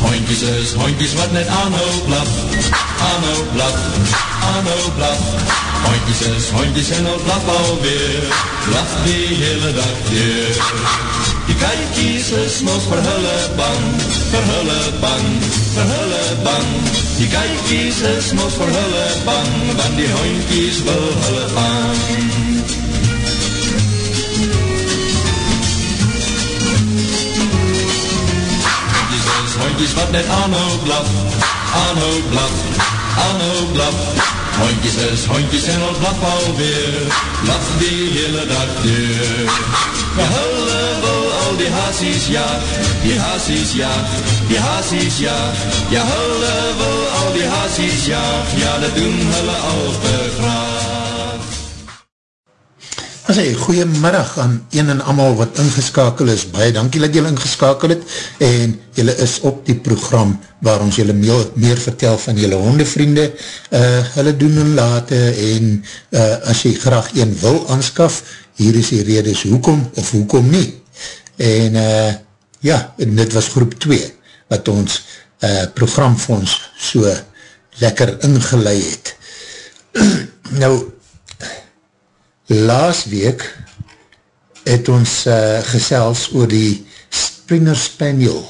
Hoinkies is hoinkies wat net aanhou blaf, aanhou blaf, aanhou blaf. Hoinkies is hoinkies en al blaf alweer, blaf die hele dag weer. Die kijkies is mos vir hulle bang, vir hulle bang, vir hulle bang. Die kijkies is mos vir hulle bang, want die hoinkies wil hulle bang. Hondjes wat net aanhou blaf, aanhou blaf, aanhou blaf. Hondjes is hondjes en al blaf alweer, blaf die hele dag deur. Ja, hulle wil al die haasies jaag, die haasies jaag, die haasies jaag. Ja, hulle wil al die haasies jaag, ja, dat doen hulle al te graag. As hy, goeiemiddag aan een en amal wat ingeskakel is. Baie dankie dat jylle ingeskakel het en jylle is op die program waar ons jylle meer, meer vertel van jylle hondevriende. Uh, hulle doen hun late en uh, as jy graag een wil aanskaf, hier is die redes hoekom of hoekom nie. En uh, ja, en dit was groep 2 wat ons uh, programfonds so lekker ingeleid het. nou, laas week het ons uh, gesels oor die Springer Spaniel.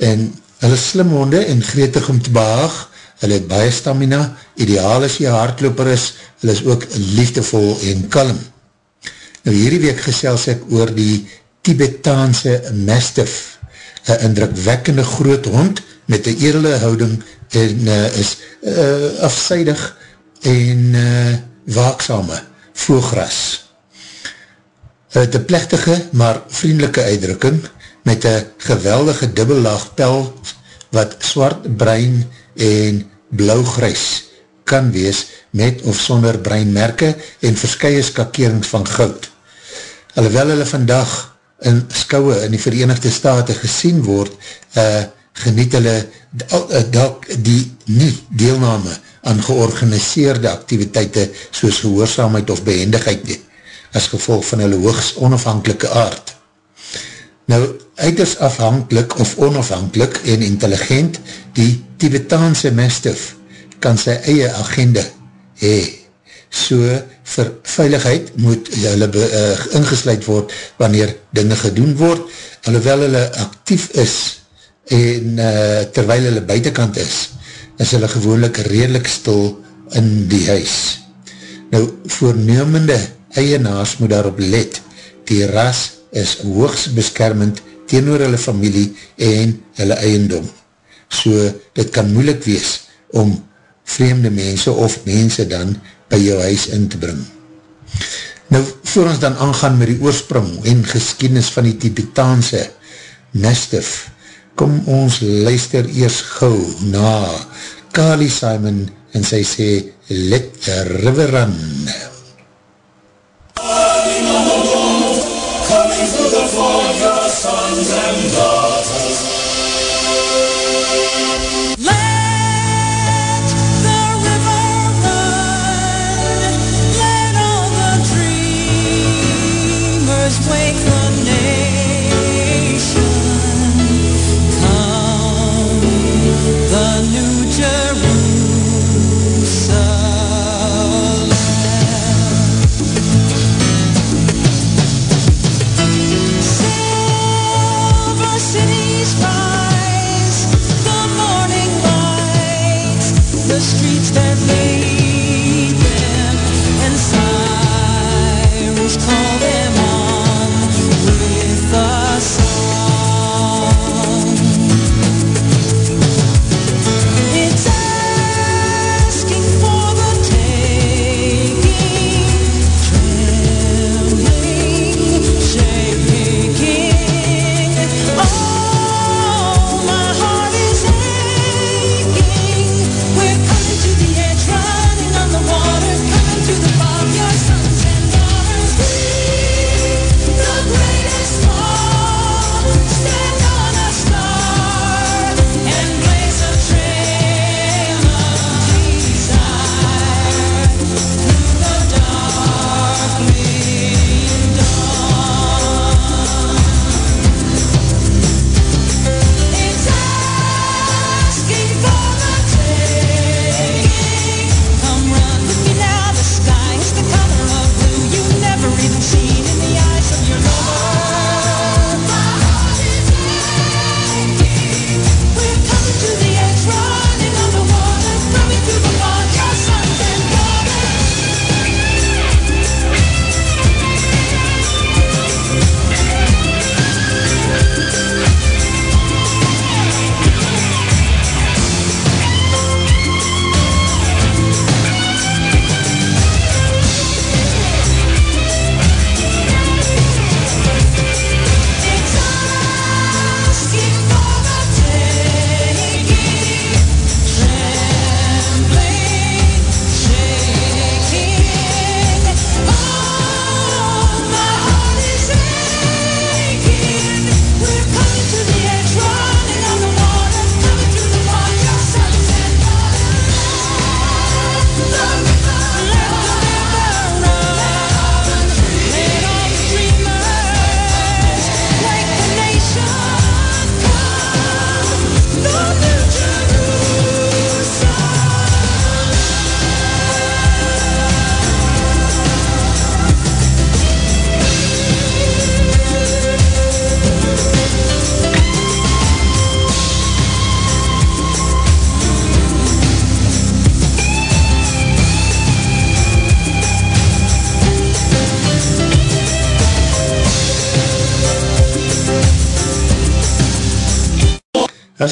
En hulle slim honde en gretig om te behaag, hulle het baie stamina, ideaal as jy hardloper is, hulle is ook liefdevol en kalm. Nou hierdie week gesels ek oor die Tibetaanse Mastiff, een indrukwekkende groot hond met een edele houding en uh, is uh, afseidig en uh, waaksame voelgras. Het een plechtige, maar vriendelike uitdrukking met een geweldige dubbellaag pel wat zwart, bruin en blauw-grys kan wees met of sonder breinmerke en verskye skakerings van goud. Alhoewel hulle vandag in skouwe in die Verenigde Staten gesien word, uh, geniet hulle uh, die nie deelname aan georganiseerde activiteite soos gehoorzaamheid of behendigheid nie, as gevolg van hulle hoogs onafhankelike aard. Nou, uiters afhankelijk of onafhankelijk en intelligent, die Tibetaanse Mastiff kan sy eie agenda hee. So, vir veiligheid moet hulle be, uh, ingesluid word wanneer dinge gedoen word, alhoewel hulle actief is en uh, terwijl hulle buitenkant is, is hulle gewoonlik redelijk stil in die huis. Nou, voornemende eienaars moet daarop let, die ras is hoogs beskermend teenoor hulle familie en hulle eiendom. So, dit kan moeilik wees om vreemde mense of mense dan by jou huis in te bring. Nou, voor ons dan aangaan met die oorsprong en geskiednis van die Tibetaanse Mastiff, kom ons luister eers gauw na Carly Simon en sy sê Let the River Run. Coming through the fog, your sons and daughters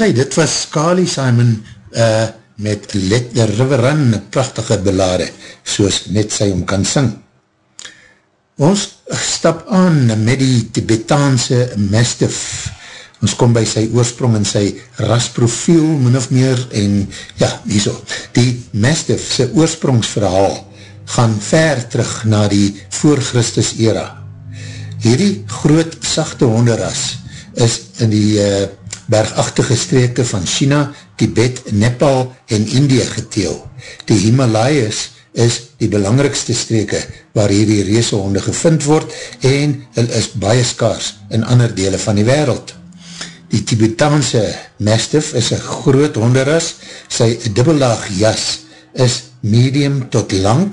As hy, dit was Carly Simon uh, met Let the River Run, prachtige belade, soos net sy om kan sing. Ons stap aan met die Tibetaanse Mastiff. Ons kom by sy oorsprong en sy rasprofiel, min of meer, en ja, nie so. Die Mastiff, sy oorsprongsverhaal, gaan ver terug na die voor Christus era. Hierdie groot, sachte honderras is in die uh, bergachtige streke van China, Tibet, Nepal en India geteel. Die Himalayas is die belangrikste streke waar hierdie reesehonde gevind word en hulle is baie skaars in ander dele van die wereld. Die Tibetaanse Mastiff is een groot honderas, sy dubbellaag jas is medium tot lang,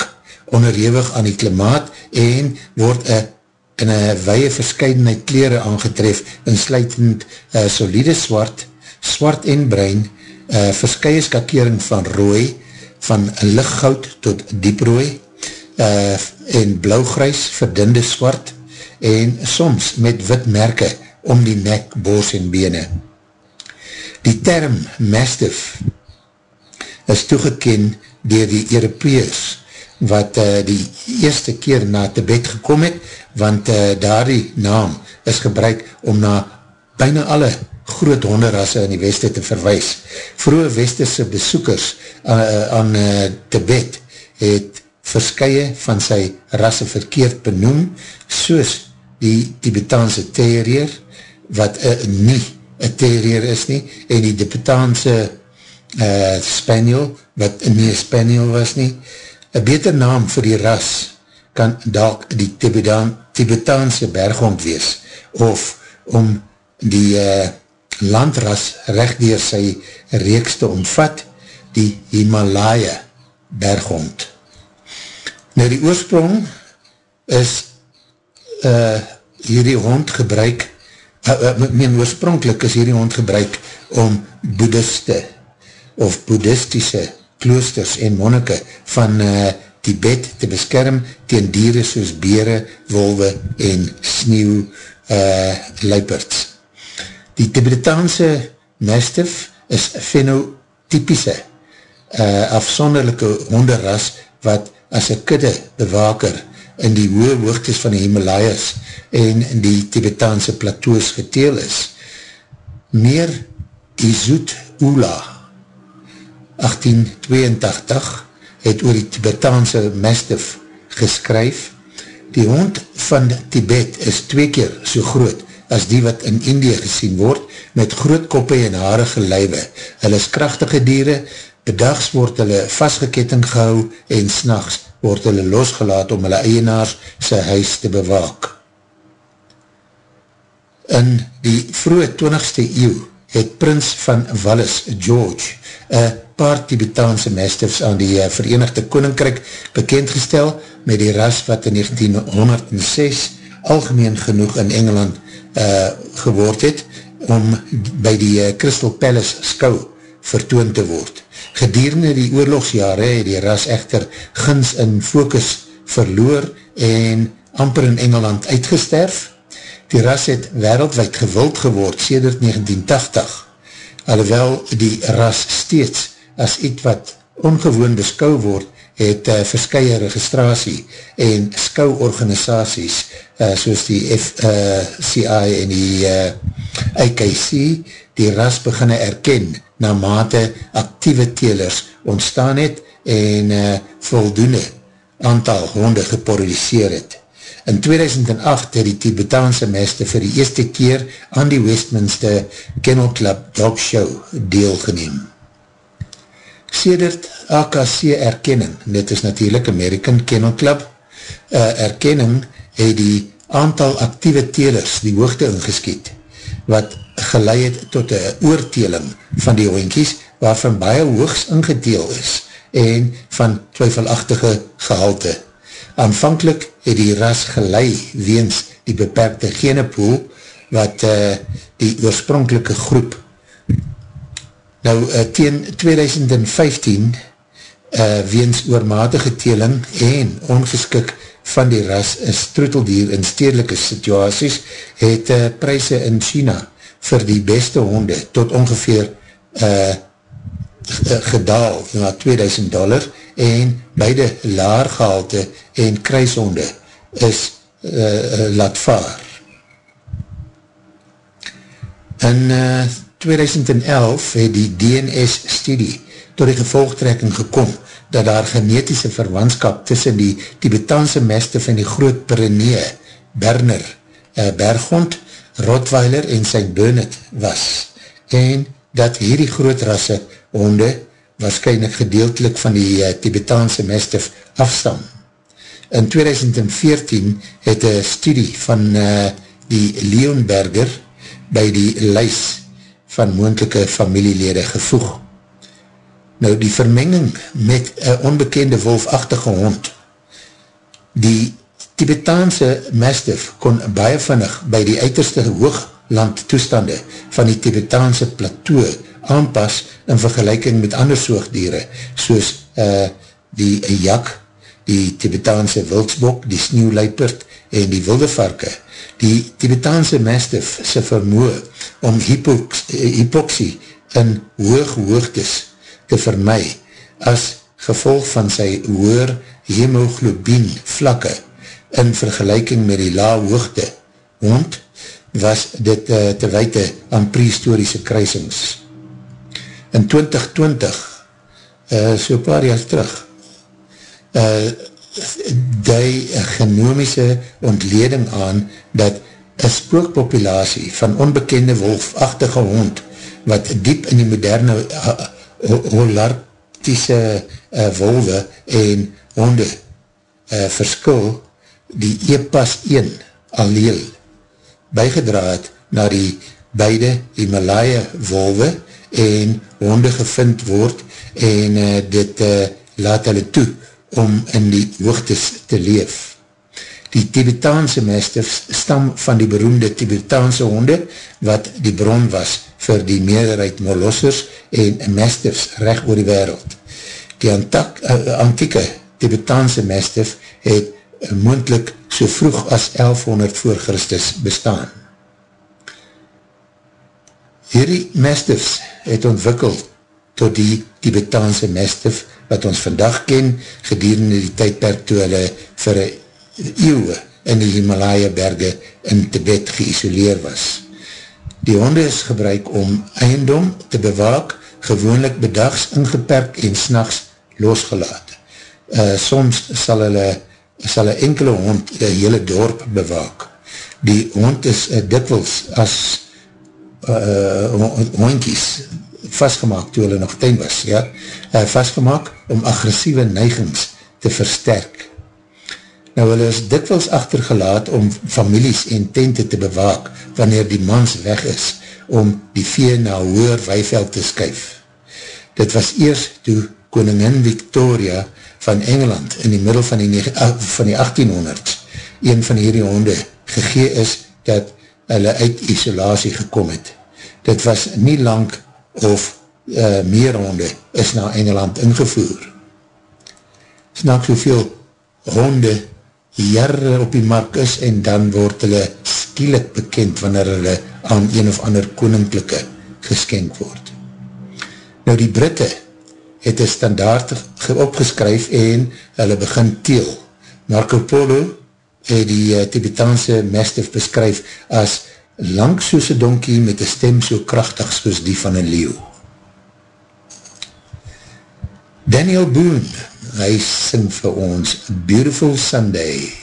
onderhewig aan die klimaat en word een in een weie verscheidenheid kleren aangetref, insluitend uh, solide swart, swart en bruin, uh, verskye skakering van rooi, van lichtgoud tot dieprooi, uh, en blauwgrijs, verdinde swart, en soms met wit merke om die nek, boos en bene. Die term Mastiff is toegeken dier die Europeers, wat uh, die eerste keer na Tibet gekom het, want uh, daar die naam is gebruik om na bijna alle groot honderrasse in die weste te verwijs. Vroege westerse besoekers uh, aan uh, Tibet het verskye van sy rasse verkeerd benoem, soos die Tibetaanse terrier, wat uh, nie een terrier is nie, en die Tibetaanse uh, spaniel, wat nie een spaniel was nie, Een beter naam vir die ras kan dalk die Tibetaan, Tibetaanse berghond wees, of om die uh, landras recht door sy reeks te omvat, die Himalaya berghond. Nou die oorsprong is uh, hierdie hond gebruik, uh, uh, meen oorspronkelijk is hierdie hond gebruik om boeddhiste of boeddhistische kloosters en monnike van uh, Tibet te beskerm teen dieren soos bere, wolwe en sneeuw uh, luiperds. Die Tibetaanse mastiff is fenotypische uh, afsonderlijke honderras wat as een kudde bewaker in die hoge hoogtes van die Himalayas en die Tibetaanse plateaus geteel is. Meer Izoet Ula 1882 het oor die Tibetaanse Mastiff geskryf. Die hond van Tibet is twee keer so groot as die wat in Indië gesien word, met groot koppe en harige lywe. Hulle is krachtige dieren, bedags word hulle vastgeketting gehou en s'nachts word hulle losgelaat om hulle eienaars sy huis te bewaak. In die vroege 20ste eeuw het prins van Wallis, George, een paar Tibetaanse mastiffs aan die eh, Verenigde Koninkryk bekendgestel met die ras wat in 1906 algemeen genoeg in Engeland uh, geword het om by die uh, Crystal Palace skou vertoon te word. Gedierende die oorlogsjare het die ras echter gins in focus verloor en amper in Engeland uitgesterf. Die ras het wereldwijd gewild geword sedert 1980, alhoewel die ras steeds as iets wat ongewoon beskou word, het uh, verskye registratie en skouorganisaties uh, soos die FCI uh, en die uh, IKC die ras beginne erken na mate actieve telers ontstaan het en uh, voldoende aantal honde geproduceer het. In 2008 het die Tibetaanse meste vir die eerste keer aan die Westminster Kennel Club Dog Show deelgeneem. Sedert AKC erkenning, dit is natuurlijk American Kennel Club, uh, erkenning het die aantal actieve telers die hoogte ingeskiet, wat geleid het tot een oorteling van die hoinkies, waarvan baie hoogs ingeteel is, en van twyfelachtige gehalte. Aanvankelijk het die ras geleid weens die beperkte genepoel, wat uh, die oorspronkelike groep Nou, uh, teen 2015, uh, weens oormatige teling en ongeskik van die ras is troeteldier in stedelike situaties, het uh, prijse in China vir die beste honde tot ongeveer uh, gedaal na 2000 dollar en beide laargehalte en kruishonde is uh, laat vaar. In uh, 2011 het die DNS-studie tot die gevolgtrekking gekom dat daar genetische verwantskap tussen die Tibetaanse meste van die groot Pyrenee, Berner, uh, Berghond, Rottweiler en St. Bernard was en dat hierdie groot rasse honde waarschijnlijk gedeeltelik van die uh, Tibetaanse mestief afstam. In 2014 het een studie van uh, die Leonberger by die lys van moendelike familielede gevoeg. Nou die vermenging met een onbekende wolfachtige hond, die Tibetaanse Mastiff kon baie vinnig by die uiterste hoogland toestande van die Tibetaanse plateau aanpas in vergelijking met ander soogdiere, soos uh, die jak, die Tibetaanse wildsbok, die sneeuwluipert en die wilde varke. Die Tibetaanse Mastiff sy vermoe om hypoxie in hoog hoogtes te vermy as gevolg van sy hoer hemoglobien vlakke in vergelijking met die laag hoogte hond was dit uh, te weite aan prehistorische kruisings. In 2020, uh, so paar jaar terug, uh, die genomische ontleding aan dat een spookpopulatie van onbekende wolfachtige hond wat diep in die moderne uh, holarktische uh, wolwe en honde uh, verskil die EPAS 1 alleel bygedraad na die beide Himalaya wolwe en honde gevind word en uh, dit uh, laat hulle toe om in die hoogtes te leef. Die Tibetaanse mastiffs stam van die beroemde Tibetaanse honde wat die bron was vir die meerderheid molossers en mastiffs recht oor die wereld. Die antak, uh, antieke Tibetaanse mastiff het moendlik so vroeg as 1100 voor Christus bestaan. Hierdie mastiffs het ontwikkeld tot die Tibetaanse mastiff wat ons vandag ken gedurende die tydperk toe hulle vir eeuwe in die Himalaya berge in Tibet geïsoleer was. Die honde is gebruik om eiendom te bewaak, gewoonlik bedags ingeperk en s'nachts losgelaat. Uh, soms sal hulle sal een enkele hond een hele dorp bewaak. Die hond is uh, dikwels as uh, hondkies vastgemaakt toe hulle nog tuin was, ja, uh, vastgemaakt om agressieve neigings te versterk. Nou hulle is dikwels achtergelaat om families en tente te bewaak wanneer die mans weg is om die vee na hoer weiveld te skuif. Dit was eerst toe koningin Victoria van Engeland in die middel van die, ah, van die 1800s een van hierdie honde gegee is dat hulle uit isolatie gekom het. Dit was nie lang of uh, meer honde is na Engeland ingevoer. Snak soveel honde jare op die mark is en dan word hulle skielik bekend wanneer hulle aan een of ander koninklijke geskenk word. Nou die Britte het een standaard opgeskryf en hulle begin teel. Marco Polo het die uh, Tibetaanse mastiff beskryf as lang soos een donkie met een stem so krachtig soos die van een leeuw. Daniel Boone, hy sing vir ons Beautiful Sunday.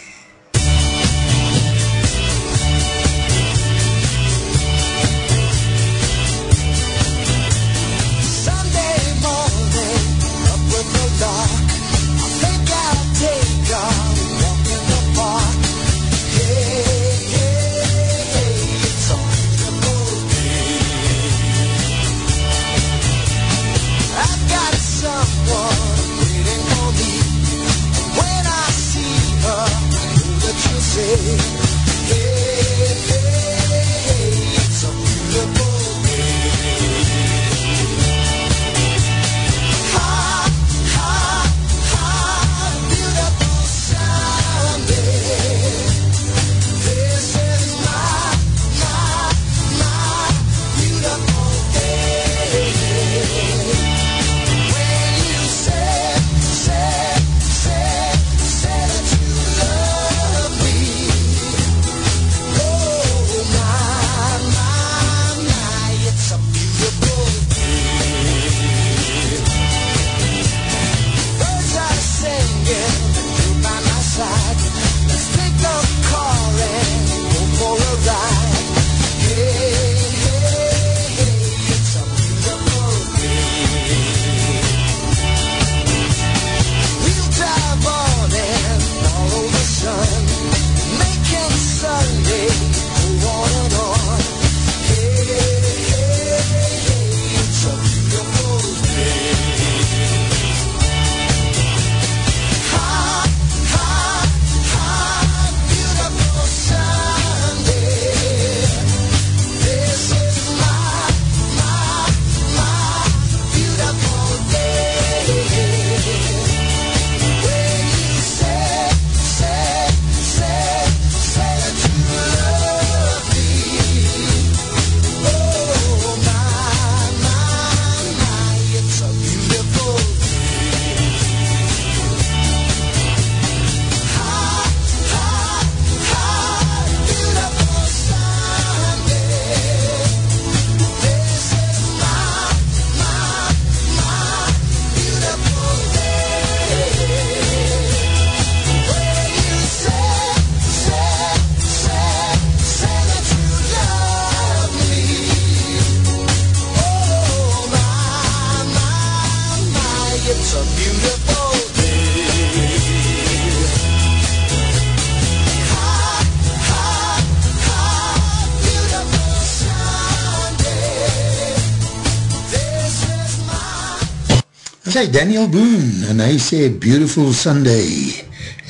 Is hy, Daniel Boone, en hy sê Beautiful Sunday,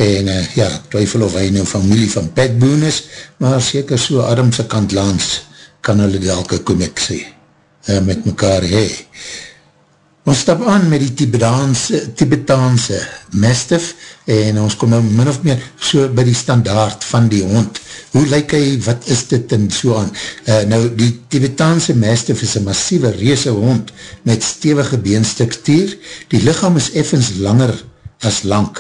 en uh, ja, twyfel of hy nou familie van Pat Boone is, maar seker so Adamse kant lands, kan hulle elke connectie uh, met mekaar hee. Ons stap aan met die Tibetaanse, Tibetaanse Mastiff en ons kom nou min of meer so by die standaard van die hond. Hoe lyk hy, wat is dit en so aan? Uh, nou, die Tibetaanse Mastiff is een massieve reese hond met stevige beenstruktuur. Die lichaam is effens langer as lang.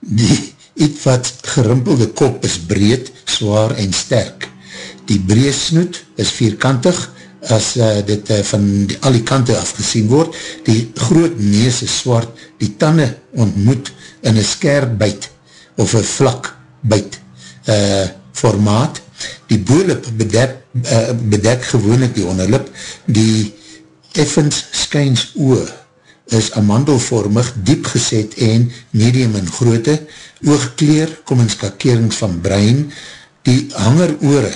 Die iets wat gerimpelde kop is breed, zwaar en sterk. Die breed snoet is vierkantig, as uh, dit uh, van die, al die kante afgezien word, die groot nees is zwart, die tanden ontmoet in een skerp byt, of een vlak byt uh, formaat, die boelip bedek, uh, bedek gewoonlik die onderlip, die effens skyns oor, is amandelvormig, diep geset en medium in groote, oogkleer, kom in skakerings van brein, die hanger oore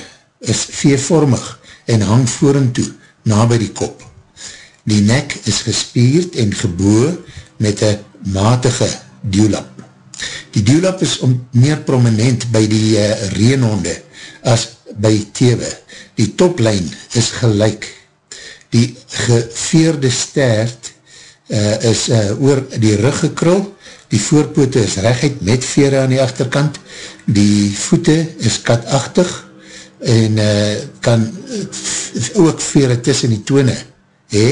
is veevormig, en hang voren toe, na by die kop. Die nek is gespierd en geboe met een matige duwlap. Die duwlap is om meer prominent by die uh, reenhonde as by tewe. Die toplijn is gelijk. Die geveerde stert uh, is uh, oor die rug gekrul, die voorpote is rechtheid met vere aan die achterkant, die voete is katachtig, en uh, kan ook vere tussen die tone he?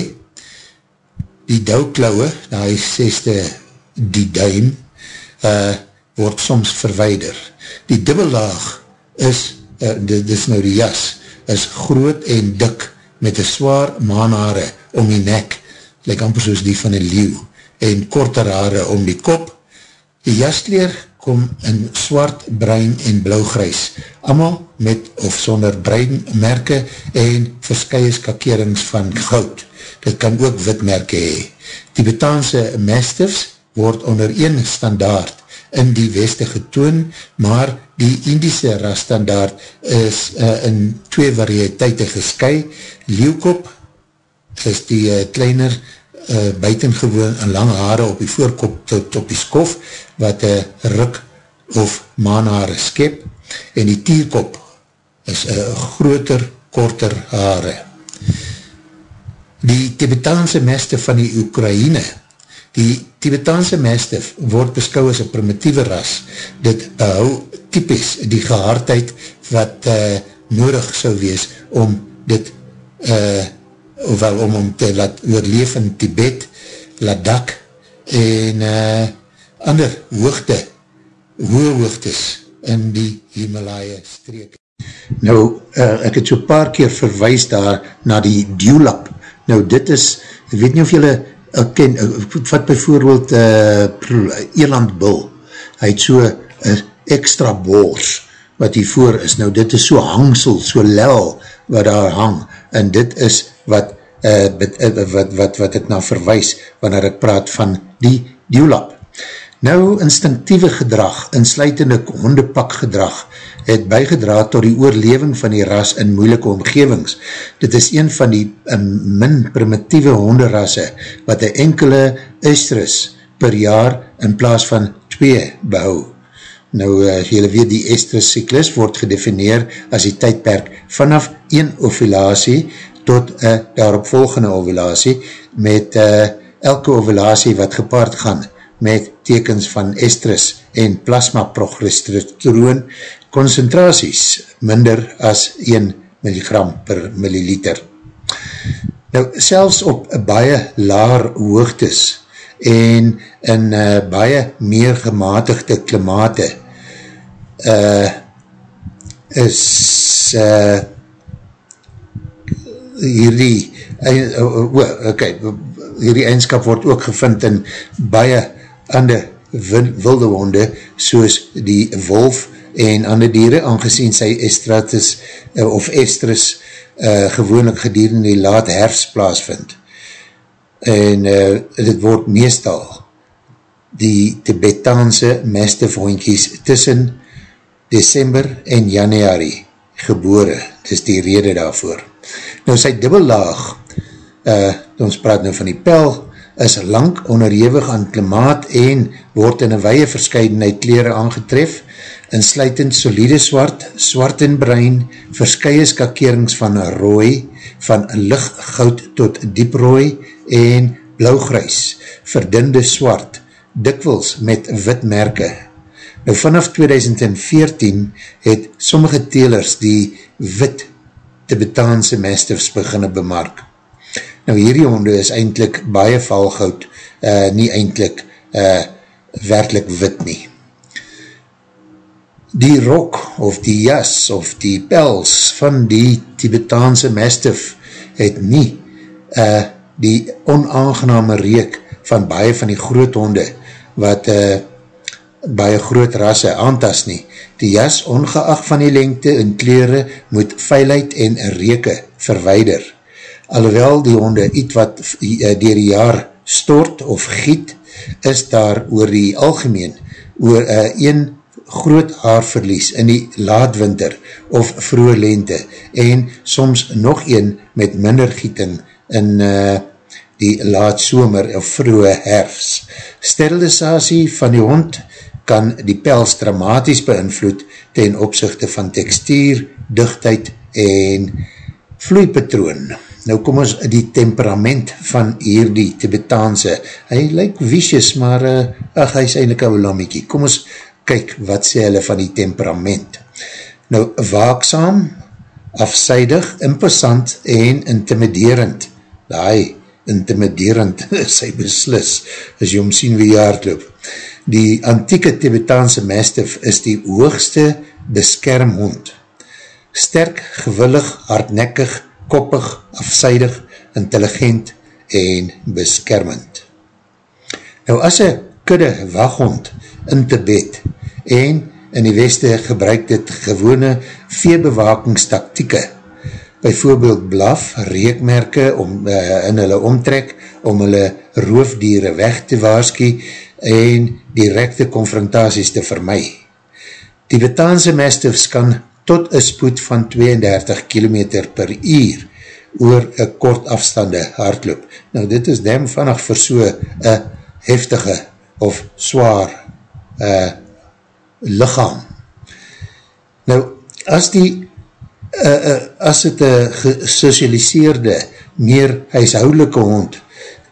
die douwklauwe na die seste die duim uh, word soms verweider. Die dubbellaag is uh, dit is nou die jas is groot en dik met een zwaar maanhare om die nek. Like amper soos die van een leeuw. En korter hare om die kop. Die jasleer kom in swart, bruin en blauwgrys, amal met of sonder breinmerke en verskye skakerings van goud. Dit kan ook witmerke hee. Tibetaanse mastiffs word onder een standaard in die weste getoon, maar die Indiese rasstandaard is uh, in twee variëteite gesky. Leeuwkop is die uh, kleiner uh, buitengewoon en lange haare op die voorkop tot op die skof, wat een ruk of maanhaare skep, en die tierkop is een groter, korter haare. Die Tibetaanse meste van die Oekraïne, die Tibetaanse meste word beskou as een primitieve ras, dit behou typisch die gehaardheid wat uh, nodig sou wees om dit uh, ofwel om om te laat oorleef in Tibet, Ladakh en uh, ander hoogte, hoge hoogtes in die Himalaya streek. Nou, uh, ek het so paar keer verwijs daar na die Dewlap. Nou, dit is, ek weet nie of jylle uh, ken, uh, wat bijvoorbeeld uh, Elandbul, hy het so uh, extra boors wat hiervoor is. Nou, dit is so hangsel, so lel wat daar hang, en dit is wat, uh, wat, wat, wat ek nou verwijs, wanneer ek praat van die Dewlap. Nou, instinctieve gedrag, insluitende hondepak gedrag, het bijgedraad tot die oorleving van die ras in moeilike omgevings. Dit is een van die um, min primitieve honderasse, wat een enkele estrus per jaar in plaas van twee behou. Nou, uh, jylle weet, die estrus cyklus word gedefineer as die tydperk vanaf een ovulatie tot een daaropvolgende ovulatie, met uh, elke ovulatie wat gepaard gaan, met tekens van estrus en plasma progesteroon concentraties minder as 1 milligram per milliliter. Nou, selfs op baie laar hoogtes en in uh, baie meer gematigde klimate uh, is uh, hierdie uh, okay, hierdie eindskap word ook gevind in baie ander wilde honde soos die wolf en ander dieren, aangezien sy estratus uh, of estrus uh, gewoonlik gedurende die laat herfst plaasvind. En uh, dit word meestal die Tibetaanse mestefhondjies tussen December en Januari gebore. Dit is die rede daarvoor. Nou sy dubbellaag, uh, ons praat nou van die pel, is lang onderhewig aan klimaat en word in een weie verscheidenheid kleren aangetref, insluitend solide swart, swart en bruin, verskye skakerings van rooi, van lichtgoud tot dieprooi en blauwgrys, verdinde swart, dikwels met witmerke. Nou vanaf 2014 het sommige telers die wit Tibetaanse mastiffs beginne bemark. Nou hierdie honde is eindelijk baie valgoud, uh, nie eindelijk uh, werkelijk wit nie. Die rok of die jas of die pels van die Tibetaanse mastiff het nie uh, die onaangename reek van baie van die groot honde wat uh, baie groot rasse aantas nie. Die jas, ongeacht van die lengte en kleren, moet veilheid en reke verweider. Alhoewel die honde iets wat uh, dier die jaar stort of giet, is daar oor die algemeen oor uh, een groot haarverlies in die laadwinter of vroege lente en soms nog een met minder gieting in uh, die laat somer of vroege herfs. Sterilisatie van die hond kan die pels dramatisch beïnvloed ten opzichte van tekstuur, dichtheid en vloeipatroon. Nou kom ons die temperament van hierdie Tibetaanse. Hy lyk vicious, maar uh, ach, hy is eindelijk een lammiekie. Kom ons kyk wat sê hulle van die temperament. Nou, waakzaam, afseidig, imposant en intimiderend. Daai, intimiderend, sy beslis, as jy omsien wie jaard loop. Die antieke Tibetaanse Mastiff is die hoogste beskermhond. Sterk, gewillig, hardnekkig, koppig, afseidig, intelligent en beskermend. Nou as een kudde waghond in Tibet en in die weste gebruik dit gewone veebewakingstactieke byvoorbeeld blaf, reekmerke om, uh, in hulle omtrek om hulle roofdiere weg te waarskie en directe confrontaties te vermy. Tibetaanse mastiffs kan tot een spoed van 32 km per uur oor een kort afstande hardloop. Nou dit is dem vannig vir so een heftige of zwaar uh, lichaam. Nou as die uh, uh, as het een gesocialiseerde, meer huishoudelike hond,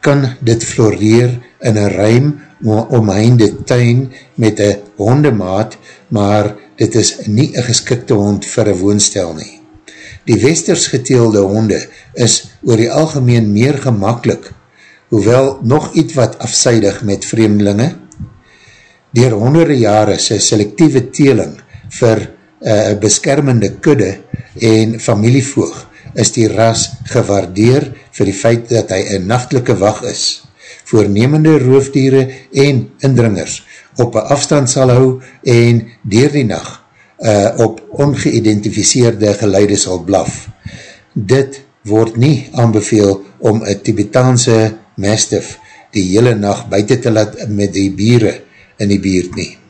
kan dit floreer in een ruim omheinde tuin met een hondemaat, maar dit is nie een geskikte hond vir een woonstel nie. Die westers geteelde honde is oor die algemeen meer gemakkelijk, hoewel nog iets wat afseidig met vreemdelinge. Door honderde jare sy selectieve teeling vir uh, beskermende kudde en familievoog is die ras gewaardeer vir die feit dat hy een nachtelike wacht is. Voornemende roofdiere en indringers op een afstand sal hou en dier die nacht uh, op ongeïdentificeerde geluide sal blaf. Dit word nie aanbeveel om een Tibetaanse mastiff die hele nacht buiten te laat met die bieren in die buurt nie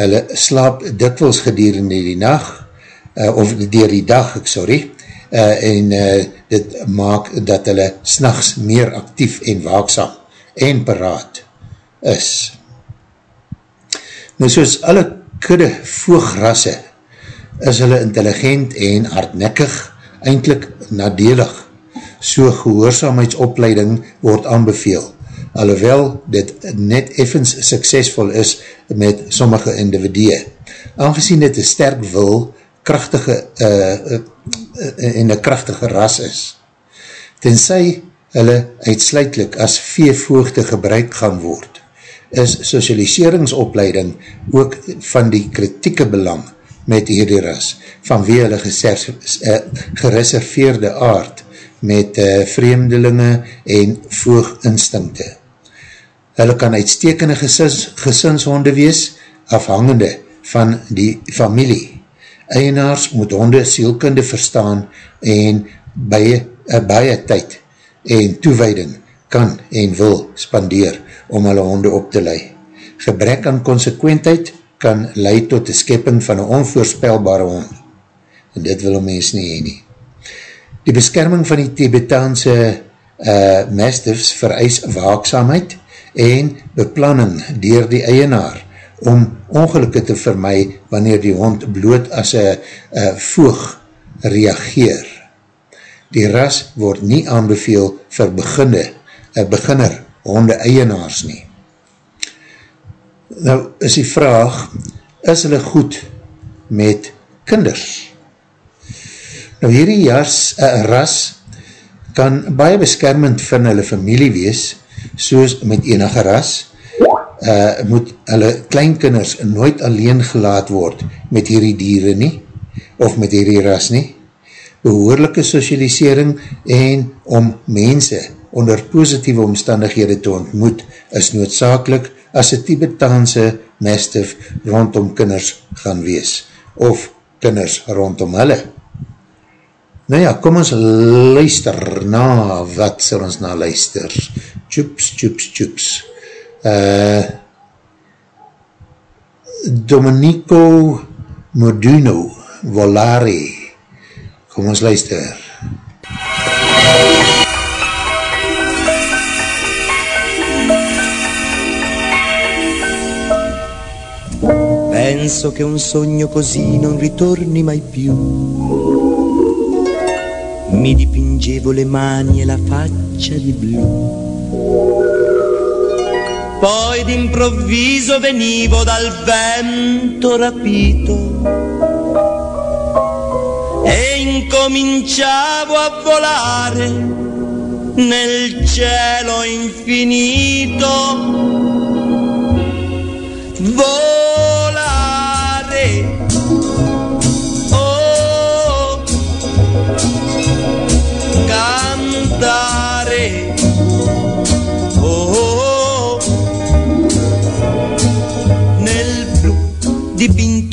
hulle slaap dikwels gedurende die nacht, uh, of dier die dag, sorry, uh, en uh, dit maak dat hulle s'nachts meer actief en waaksam en paraat is. Nou soos alle kudde voograsse is hulle intelligent en hardnekkig, eindelijk nadelig. So gehoorzaamheidsopleiding word aanbeveel alhoewel dit net effens suksesvol is met sommige individue. Aangezien dit een sterk wil, krachtige uh, uh, uh, en een krachtige ras is. Tenzij hulle uitsluitlik as veevoogte gebruik gaan word, is socialiseringsopleiding ook van die kritieke belang met hierdie ras, vanwee hulle gereserveerde aard met uh, vreemdelinge en vooginstinkte. Hulle kan uitstekende gesins, gesinshonde wees, afhangende van die familie. Eienaars moet honde sielkunde verstaan en baie, uh, baie tyd en toewijding kan en wil spandeer om hulle honde op te lei. Gebrek aan consequentheid kan leid tot die skepping van een onvoorspelbare hond. En dit wil een mens nie heen nie. Die beskerming van die Tibetaanse uh, Mastiffs vereis waakzaamheid en beplanning dier die eienaar om ongelukke te vermy wanneer die hond bloot as een voog reageer. Die ras word nie aanbeveel vir beginne, een beginner honde eienaars nie. Nou is die vraag, is hulle goed met kinders? Nou hierdie jas, uh, ras kan baie beskermend van hulle familie wees, soos met enige ras, uh, moet hulle kleinkinders nooit alleen gelaat word met hierdie dieren nie, of met hierdie ras nie. Behoorlijke socialisering en om mense onder positieve omstandighede te ontmoet, is noodzakelik as een Tibetaanse mastiff rondom kinders gaan wees, of kinders rondom hulle. Nou ja, kom ons luister na, wat sal ons na luister? Tjoeps, tjoeps, tjoeps. Uh, Domenico Moduno, Volare. Kom ons luister. Penso che un sogno così non ritorni mai più mi dipingevo le mani e la faccia di blu. Poi d'improvviso venivo dal vento rapito e incominciavo a volare nel cielo infinito. Volare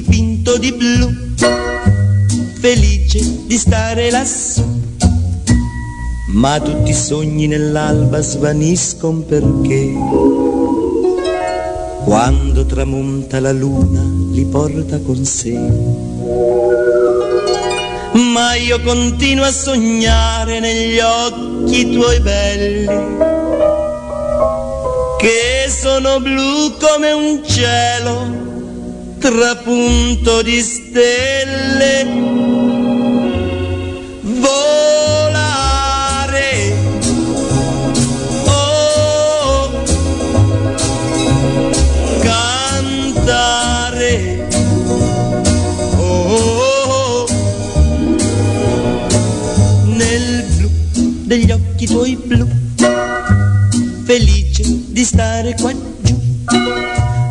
Dipinto di blu, felice di stare lassù ma tutti i sogni nell'alba svaniscono perché quando tramonta la luna li porta con sé. Ma io continuo a sognare negli occhi tuoi belli, che sono blu come un cielo trapunto di stelle. Volare. Oh, cantare. Oh, nel blu degli occhi tuoi blu. Felice di stare qua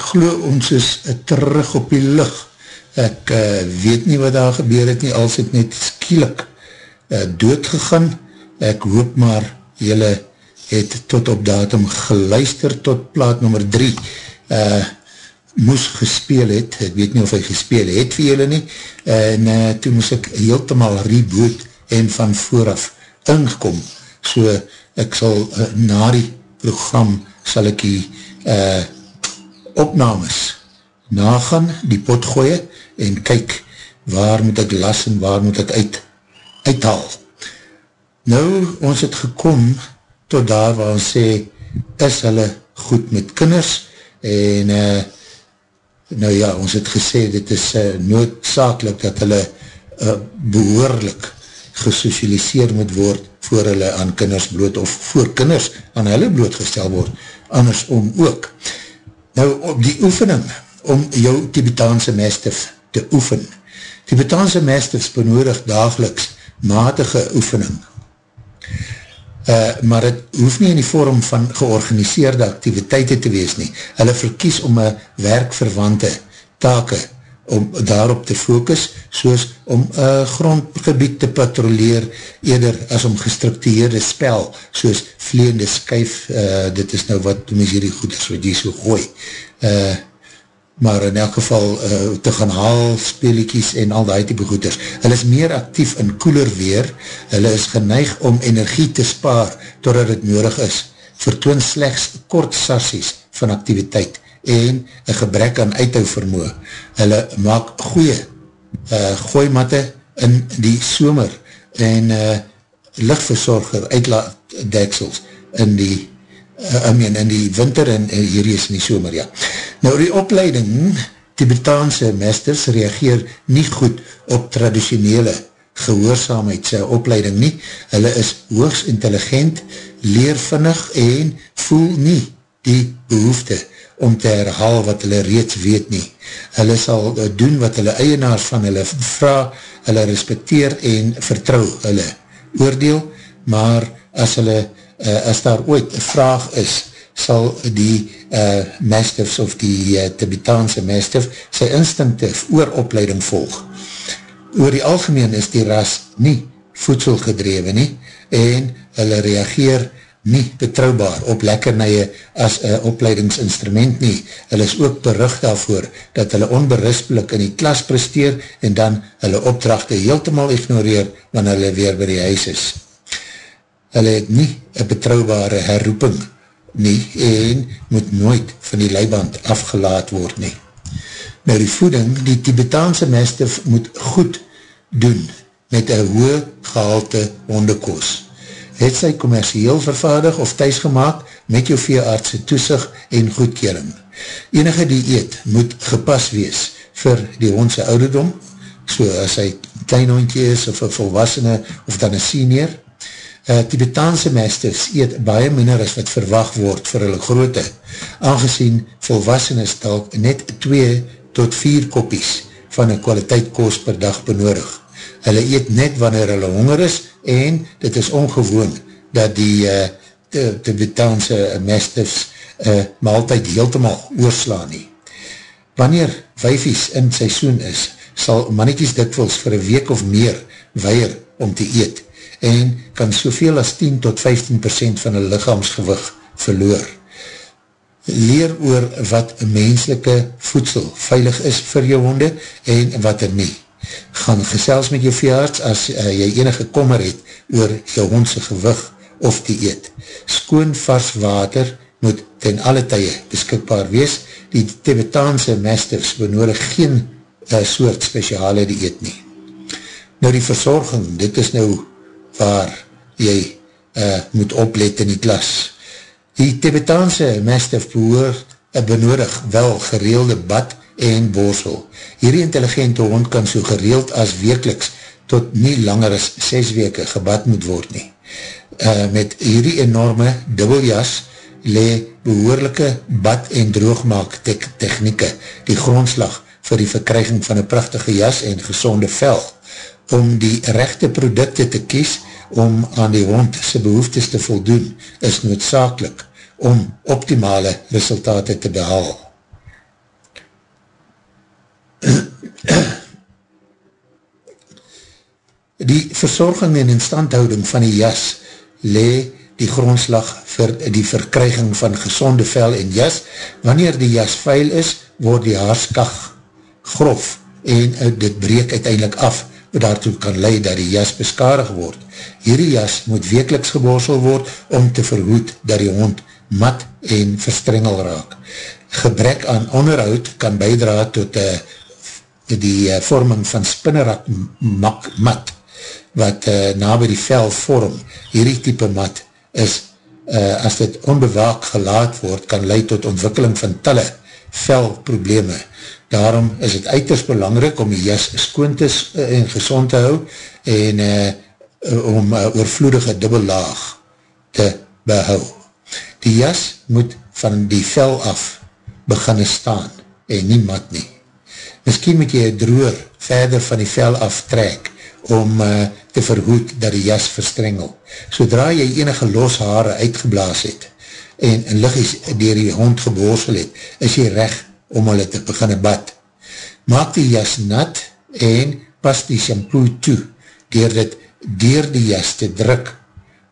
glo ons is terug op die licht. Ek uh, weet nie wat daar gebeur het nie, als het net skielik uh, dood gegaan. Ek hoop maar jylle het tot op datum geluister tot plaat nummer 3 uh, eh, moes gespeel het, ek weet nie of hy gespeel het vir jylle nie, en uh, toe moes ek heeltemaal reboot en van vooraf ingekom, so ek sal uh, na die program sal ek die uh, opnames nagaan, die pot gooie en kyk waar moet ek las en waar moet ek uit, uithaal. Nou, ons het gekom tot daar waar ons sê, is hulle goed met kinders en uh, nou ja, ons het gesê, dit is uh, noodzakelik dat hulle uh, behoorlik gesocialiseer moet word voor hulle aan kinders bloot of voor kinders aan hulle blootgestel word, andersom ook. Nou, op die oefening om jou Tibetaanse mastiff te oefen. Tibetaanse mastiffs benodig dageliks matige oefening Uh, maar het hoef nie in die vorm van georganiseerde activiteite te wees nie. Hulle verkies om een werkverwante take om daarop te focus, soos om een grondgebied te patrolleer, eerder as om gestructureerde spel, soos vleende skuif, uh, dit is nou wat, is hierdie goed is wat jy so gooi, uh, maar in elk geval uh, te gaan haal, speeliekies en al die type goeders. Hulle is meer actief in koeler weer, hulle is geneig om energie te spaar totdat het nodig is, vertoon slechts kort sassies van activiteit en een gebrek aan uithou vermoe. Hulle maak goeie uh, gooimatte in die somer en uh, lichtversorger uitlaatdeksels in die uh, I mean, in die winter en uh, hierdie is in die somer, ja. Nou die opleiding, Tibetaanse mesters reageer nie goed op traditionele gehoorzaamheidse opleiding nie. Hulle is hoogs intelligent, leervinnig en voel nie die behoefte om te herhaal wat hulle reeds weet nie. Hulle sal uh, doen wat hulle eienaars van hulle vraag, hulle respecteer en vertrouw hulle oordeel, maar as hulle uh, as daar ooit vraag is, sal die uh, mastiffs of die uh, Tibetaanse mastiff sy instinctief ooropleiding volg. Oor die algemeen is die ras nie voedselgedrewe nie en hulle reageer nie betrouwbaar op lekkernije as een opleidingsinstrument nie. Hulle is ook berucht daarvoor dat hulle onberispelik in die klas presteer en dan hulle opdrachte heeltemaal ignoreer wanneer hulle weer by die huis is hulle het nie een betrouwbare herroeping nie en moet nooit van die leiband afgelaat word nie. Nou die voeding, die Tibetaanse mestief moet goed doen met een hoë gehalte hondekoos. Het sy commercieel vervaardig of thuisgemaak met jou veeartse toesig en goedkering. Enige dieet moet gepas wees vir die hondse ouderdom, so as hy klein hondje is of een volwassene of dan een senior, uh, Tibetaanse meesters eet baie minder as wat verwacht word vir hulle groote, aangezien volwassenes talk net 2 tot 4 kopies van een kwaliteit koos per dag benodig. Hulle eet net wanneer hulle honger is en dit is ongewoon dat die uh, Tibetaanse meesters uh, maaltijd heeltemaal oorslaan nie. Wanneer wijfies in seisoen is, sal mannetjies dikwils vir een week of meer weier om te eet en kan soveel as 10 tot 15% van een lichaamsgewig verloor. Leer oor wat menselike voedsel veilig is vir jou honde en wat er nie. Gaan gesels met jou veearts as uh, jy enige kommer het oor jou hondse gewig of die eet. Skoon vars water moet ten alle tye beskikbaar wees. Die Tibetaanse masters benodig geen uh, soort speciale die eet nie. Nou die verzorging, dit is nou waar jy uh, moet oplet in die klas. Die Tibetaanse mastiff behoor benodig wel gereelde bad en borsel. Hierdie intelligente hond kan so gereeld as wekeliks tot nie langer as 6 weke gebad moet word nie. Uh, met hierdie enorme dubbeljas le behoorlijke bad en droogmaak te technieke die grondslag vir die verkryging van een prachtige jas en gezonde vel om die rechte producte te kies om aan die hond sy behoeftes te voldoen, is noodzakelik om optimale resultate te behaal. Die verzorging en instandhouding van die jas le die grondslag vir die verkryging van gezonde vel en jas. Wanneer die jas vuil is, word die haarskag grof en dit breek uiteindelik af wat daartoe kan leid dat die jas beskarig word. Hierdie jas moet wekeliks geborsel word om te verhoed dat die hond mat en verstrengel raak. Gebrek aan onderhoud kan bijdra tot een die uh, vorming van spinnerak mak, mat, wat uh, na by die vel vorm, hierdie type mat is, uh, as dit onbewaak gelaat word, kan leid tot ontwikkeling van talle velprobleme. Daarom is het uiters belangrik om die jas skoon te uh, en gezond te hou en uh, om uh, oorvloedige dubbellaag te behou. Die jas moet van die vel af beginne staan en nie mat nie. Misschien moet jy een droer verder van die vel aftrek om uh, te verhoed dat die jas verstrengel. Sodra jy enige los haare uitgeblaas het en een liggies dier die hond geboorsel het, is jy recht om hulle te beginne bad. Maak die jas nat en pas die shampoo toe dier dit dier die jas te druk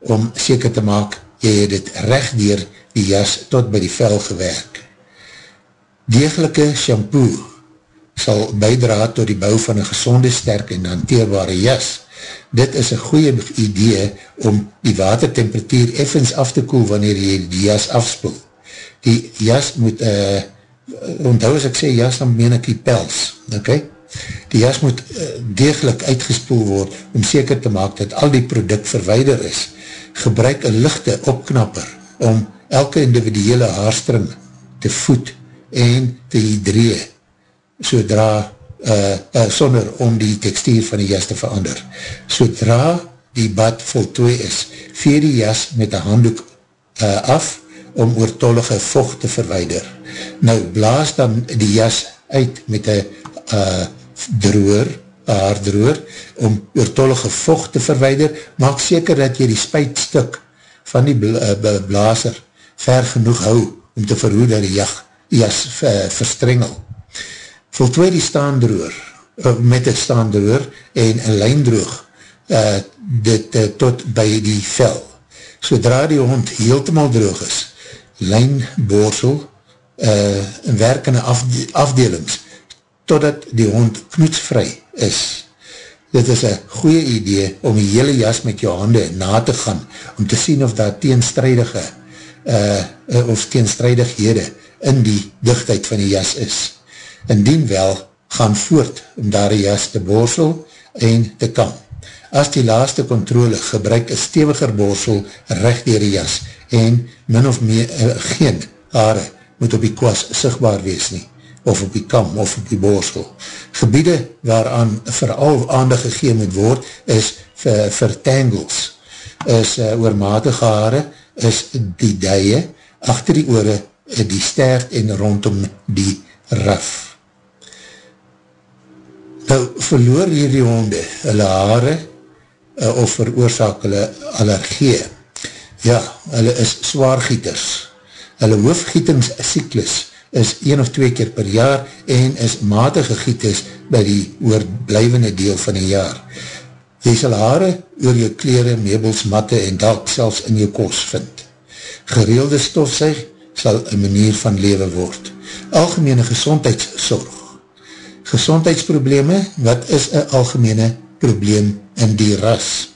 om seker te maak jy het dit recht dier die jas tot by die vel gewerk. Degelike shampoo sal bijdra tot die bouw van een gezonde, sterk en hanteerbare jas. Dit is een goeie idee om die watertemperatuur effens af te koel wanneer jy die jas afspoel. Die jas moet, uh, onthou as ek sê jas, dan meen ek die pels, ok? Die jas moet uh, degelijk uitgespoel word om seker te maak dat al die product verweider is. Gebruik een lichte opknapper om elke individuele haarstring te voed en te hydreer sodra, uh, uh, sonder om die tekstuur van die jas te verander. Sodra die bad voltooi is, veer die jas met een handdoek uh, af om oortollige vocht te verweider. Nou, blaas dan die jas uit met een uh, droer, haardroer, om oortollige vocht te verweider, maak seker dat jy die spuitstuk van die blaser ver genoeg hou om te verhoed dat die jas, jas verstrengel voltooi die staandroer, uh, met die staandroer en een lijndroog uh, dit uh, tot by die vel. Sodra die hond heeltemaal droog is, lijnborsel uh, werkende afde afdelings, totdat die hond knoetsvry is. Dit is een goeie idee om die hele jas met jou hande na te gaan, om te sien of daar teenstrijdige uh, of teenstrijdighede in die dichtheid van die jas is indien wel, gaan voort om daar die jas te borsel en te kam. As die laaste controle gebruik een steviger borsel recht dier die jas en min of meer uh, geen haare moet op die kwas sigtbaar wees nie, of op die kam of op die borsel. Gebiede waaraan vooral aandig gegeen moet word is vir tangles, is uh, oormatige haare, is die duie, achter die oore, die stert en rondom die raf. Nou, verloor hierdie honde hulle haare uh, of veroorzaak hulle allergie. Ja, hulle is zwaargieters. Hulle hoofgietingscyklus is een of twee keer per jaar en is matige gietes by die oorblijvende deel van die jaar. Jy sal haare oor jou kleren, meubels, matte en dalk selfs in jou kos vind. Gereelde stofzuig sal een manier van leven word. Algemene gezondheidszorg gezondheidsprobleme, wat is een algemene probleem in die ras?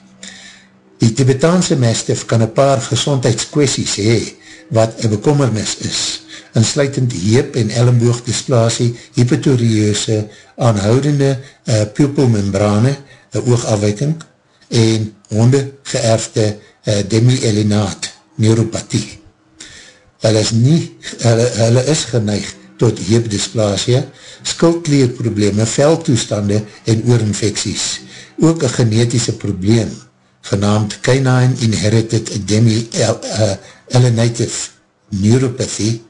Die Tibetaanse mestief kan een paar gezondheidskwesties hee, wat een bekommernis is, insluitend heep en elleboogdisplasie, hypothorieuse, aanhoudende uh, pupilmembrane, een oogafwijking, en honde geërfde uh, demi-elinaat, neuropathie. Hulle is, nie, hulle, hulle is geneigd tot heepdisplasie, skuldkleerprobleme, veldtoestande en oorinfecties. Ook een genetische probleem, genaamd Canine Inherited Demi-Elinative uh, Neuropathy,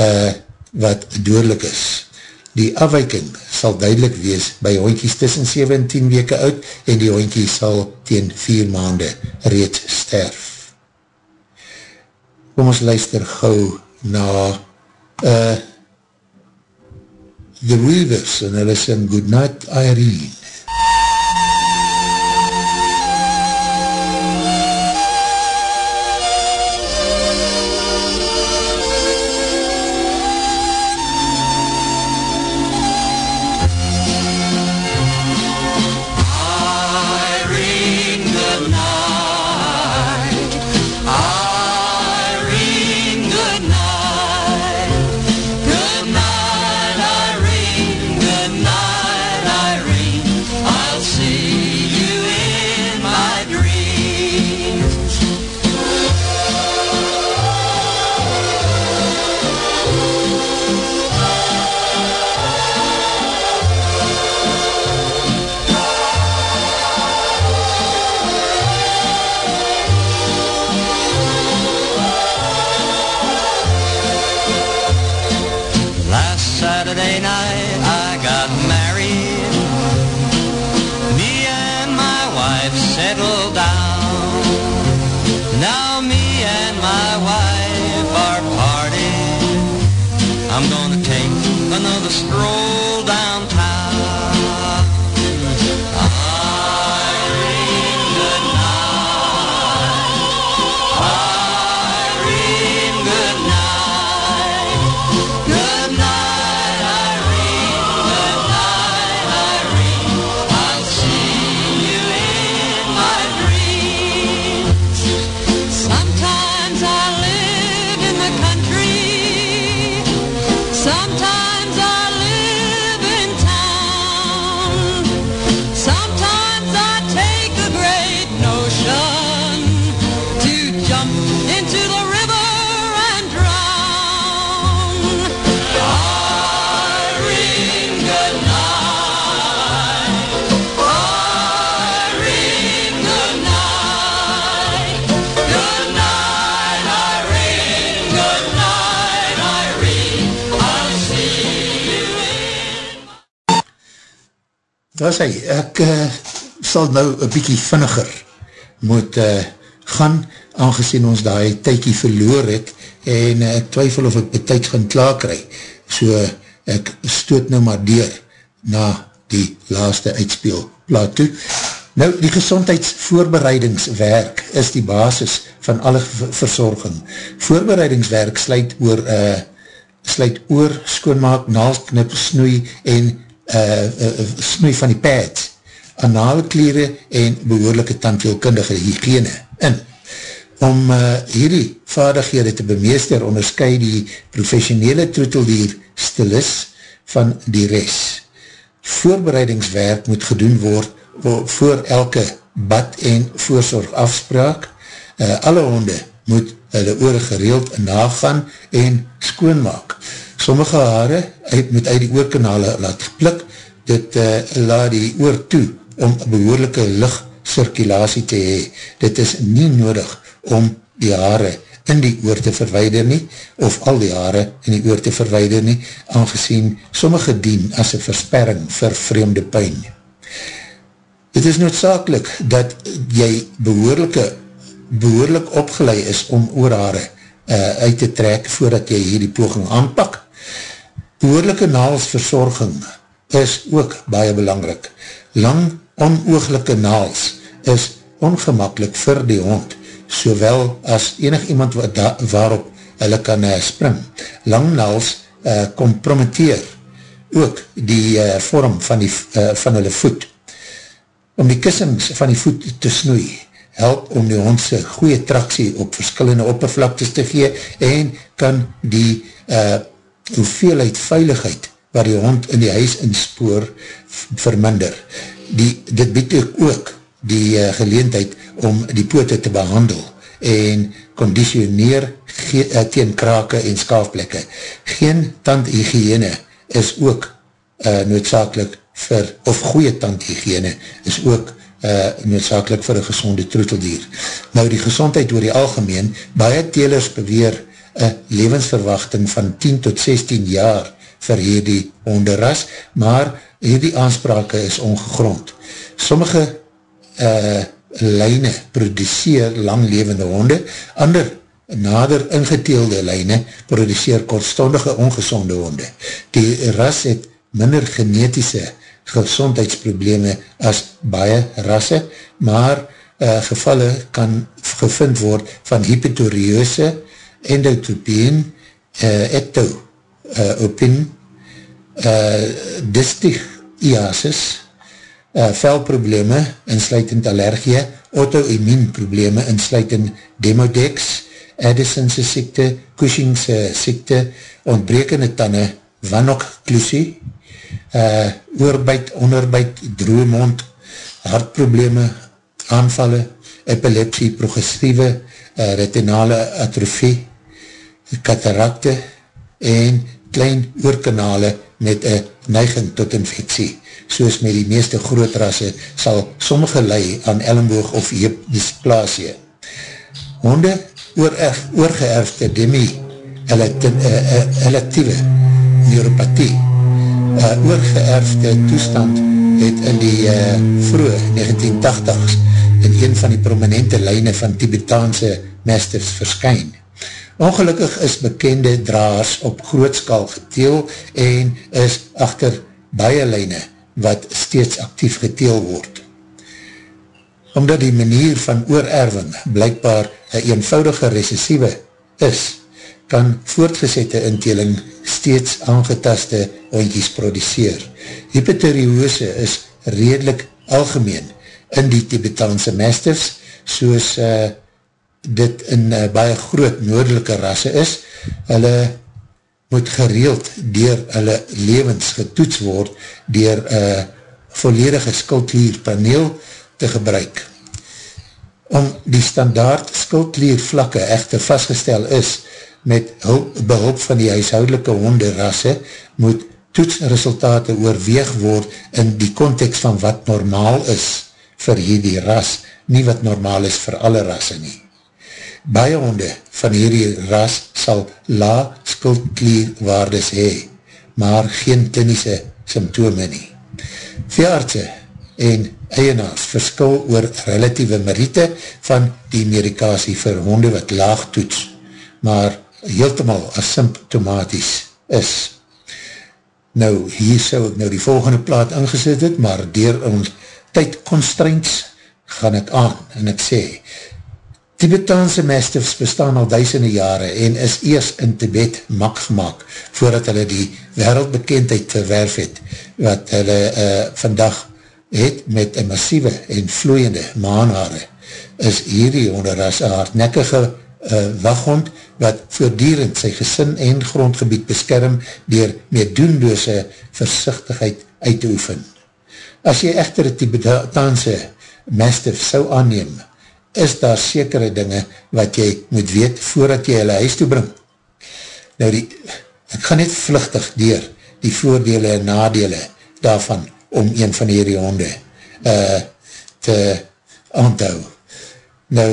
uh, wat doorlik is. Die afwijking sal duidelik wees by hondjies tussen 17 weke oud en die hondjies sal teen 4 maande reeds sterf. Kom ons luister gauw na uh, The Weavers en hulle sing Goodnight Irene. destroy. Daar sê, ek uh, sal nou een bykie vinniger moet uh, gaan, aangezien ons die tykie verloor het, en uh, ek twyfel of ek betijds gaan klaarkry. So, ek stoot nou maar deur na die laaste uitspeel plaat toe. Nou, die gezondheidsvoorbereidingswerk is die basis van alle verzorging. Voorbereidingswerk sluit oor, uh, sluit oor, skoonmaak, naalsknip, snoei en uh, uh, snoei van die pads, anale kleren en behoorlijke tandheelkundige hygiëne in. Om uh, hierdie vaardighede te bemeester, onderskui die professionele troeteldier stilis van die res. Voorbereidingswerk moet gedoen word voor elke bad en voorzorg afspraak. Uh, alle honde moet hulle oor gereeld nagaan en skoonmaak. Sommige haare uit, moet uit die oorkanale laat geplik, dit uh, laat die oor toe om behoorlijke lichtcirculatie te hee. Dit is nie nodig om die haare in die oor te verweider nie, of al die haare in die oor te verweider nie, aangezien sommige dien as een versperring vir vreemde pijn. Het is noodzakelik dat jy behoorlijke, behoorlik opgeleid is om oorhare uh, uit te trek voordat jy hierdie poging aanpak. Behoorlijke naalsverzorging is ook baie belangrik. Lang onooglike naals is ongemakkelijk vir die hond, sowel as enig iemand wat da, waarop hulle kan uh, spring. Lang naals uh, compromitteer ook die uh, vorm van, die, uh, van hulle voet. Om die kussings van die voet te snoei, help om die hondse goeie traksie op verskillende oppervlaktes te gee en kan die uh, hoeveelheid veiligheid waar die hond in die huis inspoor verminder. Die, dit bied ook die uh, geleentheid om die poote te behandel en conditioneer uh, teen krake en skaafplekke. Geen tandhygiëne is ook uh, noodzakelik vir, of goeie tandhygiëne is ook uh, noodzakelik vir een gezonde troeteldier. Nou die gezondheid oor die algemeen, baie telers beweer een levensverwachting van 10 tot 16 jaar vir hierdie honderras, maar hierdie aansprake is ongegrond. Sommige uh, lijne produceer langlevende honde, ander nader ingeteelde lijne produceer kortstondige ongezonde honde. Die ras het minder genetische gezondheidsprobleme as baie rasse, maar uh, gevalle kan gevind word van hypothoriose, endotropien, uh, ecto, uh, opin, uh, dystichiasis, uh, velprobleme, insluitend allergie, auto-immuunprobleme, insluitend demodex, Addison's siekte, Cushing's siekte, ontbrekende tanden, wanokklusie, uh, oorbuit, onderbuit, droomond, hartprobleme, aanvalle, epilepsie, progressieve, uh, retinale atrofie, katarakte en klein oorkanale met een neiging tot infectie. Soos met die meeste grootrasse sal sommige lei aan ellenboog of heep dysplasie. Honde oor, oorgeërfde demi electieve neuropathie uh, oorgeërfde toestand het in die uh, vroege 1980s in een van die prominente lijne van Tibetaanse masters verskyn. Ongelukkig is bekende draars op grootskaal geteel en is achter baie lijne wat steeds actief geteel word. Omdat die manier van oorerwing blijkbaar een eenvoudige recessieve is, kan voortgezette inteling steeds aangetaste hondjies produceer. Hypotheriose is redelijk algemeen in die Tibetaanse masters, soos uh, dit in uh, baie groot noordelike rasse is, hulle moet gereeld dier hulle levens getoets word dier uh, volledige skuldklierpaneel te gebruik. Om die standaard skuldkliervlakke echter vastgestel is met hulp, behulp van die huishoudelike honderrasse moet toetsresultate oorweeg word in die context van wat normaal is vir hierdie ras, nie wat normaal is vir alle rasse nie. Baie honde van hierdie ras sal la skuldklierwaardes hee, maar geen kliniese symptome nie. Veeartse en eienaars verskil oor relatieve meriete van die medikasie vir honde wat laag toets, maar heeltemal asymptomatisch is. Nou, hier sal ek nou die volgende plaat ingezet het, maar dier ons tyd constraints gaan ek aan en ek sê, Tibetaanse mastiffs bestaan al duisende jare en is eers in Tibet mak gemaakt voordat hulle die wereldbekendheid verwerf het wat hulle uh, vandag het met een massieve en vloeiende maanhare is hierdie onderras een hardnekkige uh, waghond wat voordierend sy gesin en grondgebied beskerm dier met doenloose versichtigheid uit te oefen. As jy echter die Tibetaanse mastiff sou aanneem, is daar sekere dinge wat jy moet weet voordat jy hulle huis toe bring. Nou die, ek gaan net vluchtig dier die voordele en nadele daarvan om een van hierdie honde uh, te aanhou. Nou,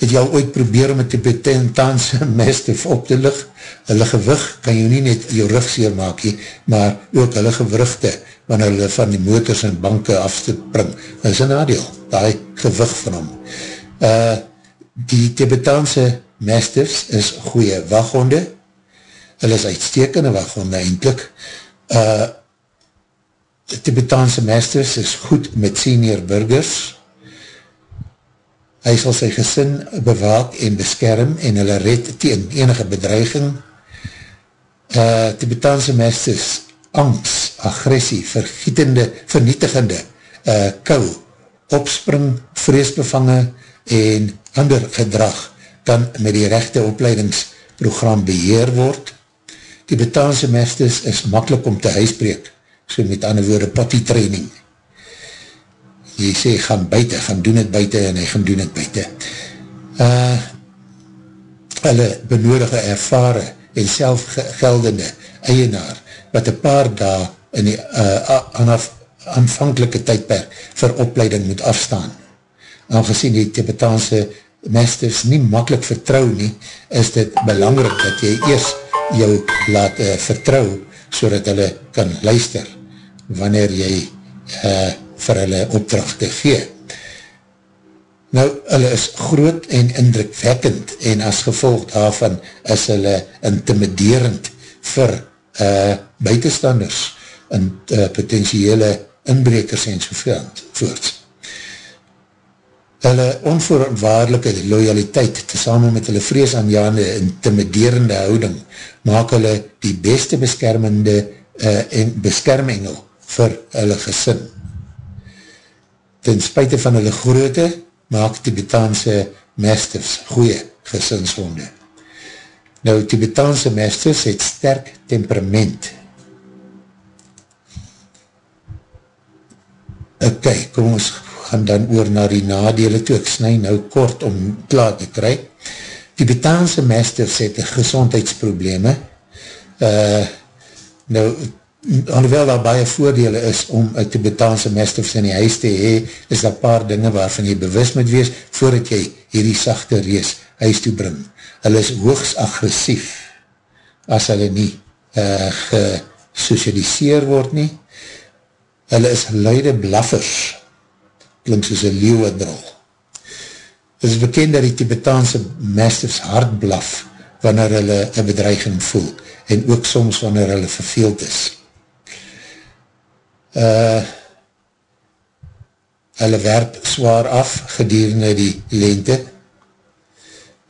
het jy al ooit probeer om een Tibetaanse mastiff op te lig? Hulle gewig kan jy nie net jou rug seer maak nie, maar ook hulle gewrugte wanneer hulle van die motors en banke afstepring. Dat is een nadeel, die gewig van hom. Uh, die Tibetaanse Mastiffs is goeie waghonde. Hulle is uitstekende waghonde eindelijk. Uh, Tibetaanse Mastiffs is goed met senior burgers. Hy sal sy gesin bewaak en beskerm en hulle red tegen enige bedreiging. Uh, Tibetaanse Mastiffs angst, agressie, vergietende, vernietigende uh, kou, opspring, vreesbevange en ander gedrag kan met die rechte opleidingsprogram beheer word. Die betaanse mestes is makkelijk om te huisbreek, so met ander woorde potty training. Jy sê, gaan buiten, gaan doen het buiten en hy gaan doen het buiten. Uh, hulle benodige ervare en selfgeldende eienaar wat een paar dae in die uh, aanaf, aanvankelike tydperk vir opleiding moet afstaan. Aangezien die Tibetaanse masters nie makkelijk vertrouw nie, is dit belangrijk dat jy eers jou laat uh, vertrouw so dat hulle kan luister wanneer jy uh, vir hulle opdrachte gee. Nou, hulle is groot en indrukwekkend en as gevolg daarvan is hulle intimiderend vir uh, buitenstanders en uh, potentiële inbrekers en sovoorts. Hulle onvoorwaardelike loyaliteit samen met hulle vreesaanjaande intimiderende houding maak hulle die beste beskermende uh, en beskermengel vir hulle gesin. Ten spuite van hulle groote maak Tibetaanse mesters goeie gesinshonde. Nou, Tibetaanse mesters het sterk temperament. Ok, kom ons gaan dan oor na die nadele toe. Ek snij nou kort om klaar te kry. Tibetaanse mesters het gezondheidsprobleme. Uh, nou, alhoewel daar baie voordele is om een Tibetaanse mesters in die huis te hee, is daar paar dinge waarvan jy bewus moet wees, voordat jy hierdie sachte rees huis toe bring hulle is hoogs agressief as hulle nie uh, gesocialiseer word nie. Hulle is luide blaffers, klink soos een leeuwendrol. Het is bekend dat die Tibetaanse mastiffs hard blaf wanneer hulle een bedreiging voel en ook soms wanneer hulle verveeld is. Uh, hulle werp zwaar af gedurende die lente.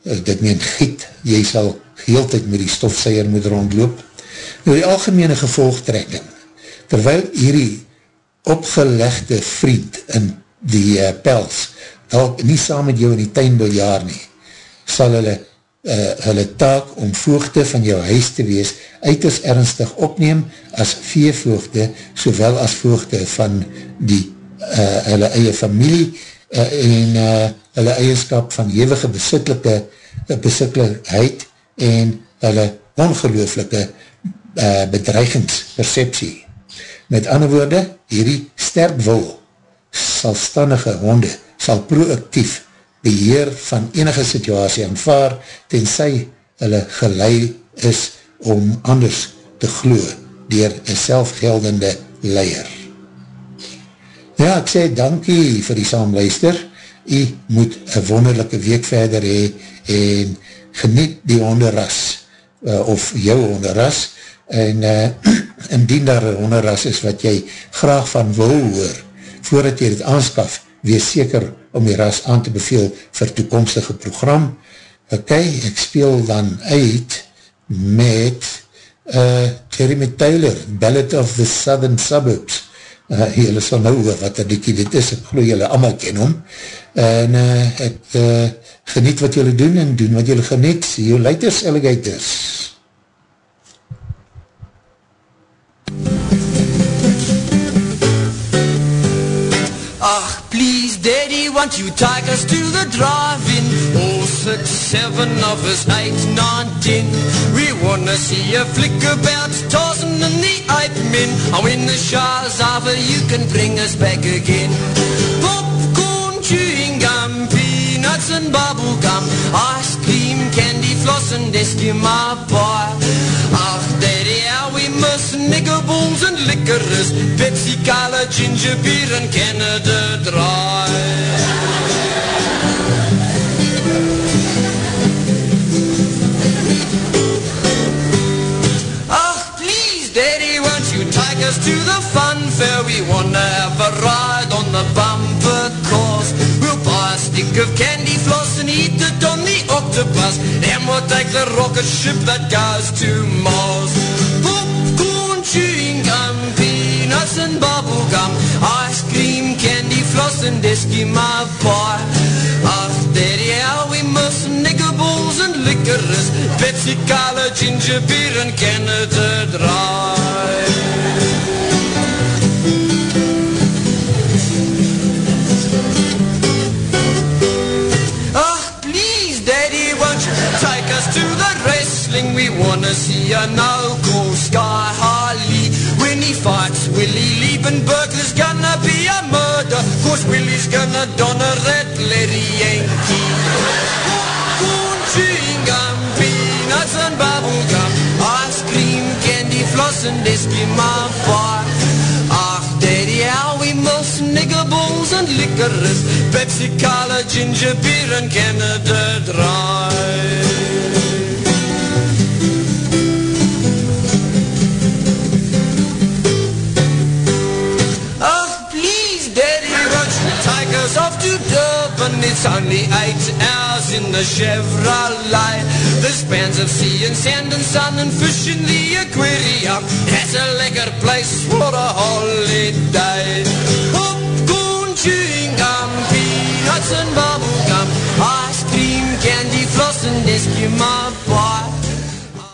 Uh, dit meen giet, jy sal heel tyd met die stofseier moet rondloop. Nou die algemene gevolgtrekking, terwyl hierdie opgelegde vriend in die uh, pels, al nie saam met jou in die tuin wil jaar nie, sal hulle uh, hulle taak om voogte van jou huis te wees uiters ernstig opneem as veevoogte, sowel as voogte van die uh, hulle eie familie uh, en uh, hulle eigenskap van hevige besittelike besittelikheid en hulle ongelooflike uh, bedreigingsperceptie. Met ander woorde, hierdie sterk wil, salstandige honde, sal proactief beheer van enige situasie aanvaar, tenzij hulle gelei is om anders te glo dier een selfgeldende leier. Ja, ek sê dankie vir die saamluister. U moet een wonderlijke week verder hee en geniet die honderras uh, of jou honderras en uh, indien daar een honderras is wat jy graag van wil hoor voordat jy dit aanskaf, wees seker om die ras aan te beveel vir toekomstige program. Ok, ek speel dan uit met uh, Jeremy Taylor, Ballad of the Southern Suburbs. Uh, jylle sal nou oor wat er dikkie dit is, ek geloof jylle allemaal ken hom. En uh, ek uh, geniet wat jylle doen en doen wat jylle geniet. See you later, alligators. Daddy, won't you take us to the drive-in? All six, seven of us, eight, nine, ten. We wanna see a flick about Tarzan and the ape men. And when the show's over, you can bring us back again. Popcorn, chewing gum, peanuts and bubble gum, ice cream, Candy floss and des die maar daddy, how DDR, we müssen Nickelbooms and Lickeris, Pepsi, Kale, Gingerbier en kennen de draai. us to the fun fair? We wanna have a ride on the bumper course. We'll buy a stick of candy floss and eat the dog the octopus. Then we'll take the rocket ship that goes to Mars. Popcorn, chewing gum, peanuts and bubble gum, ice cream, candy floss and Eskimo pie. Ah, Daddy, how we miss niggerballs and licorice, Pepsi, Cola, ginger beer and Canada Dry. Wrestling? We wanna see a no-call Sky Harley. When he fights Willie Liebenberg, there's gonna be a murder. Cause Willie's gonna don a red Larry Yankee. Popcorn, chewing gum, peanuts and bubble gum, ice cream, candy floss and Eskimo pie. Ah, Daddy, how we miss niggerballs and licorice, Pepsi, Cola, ginger beer and Canada Dry. off to Durban. It's only eight hours in the Chevrolet. There's bands of sea and sand and sun and fish in the aquarium. It's a lekker place for a holiday. Popcorn, chewing gum, peanuts and bubble gum, ice cream, candy, floss and Eskimo bar.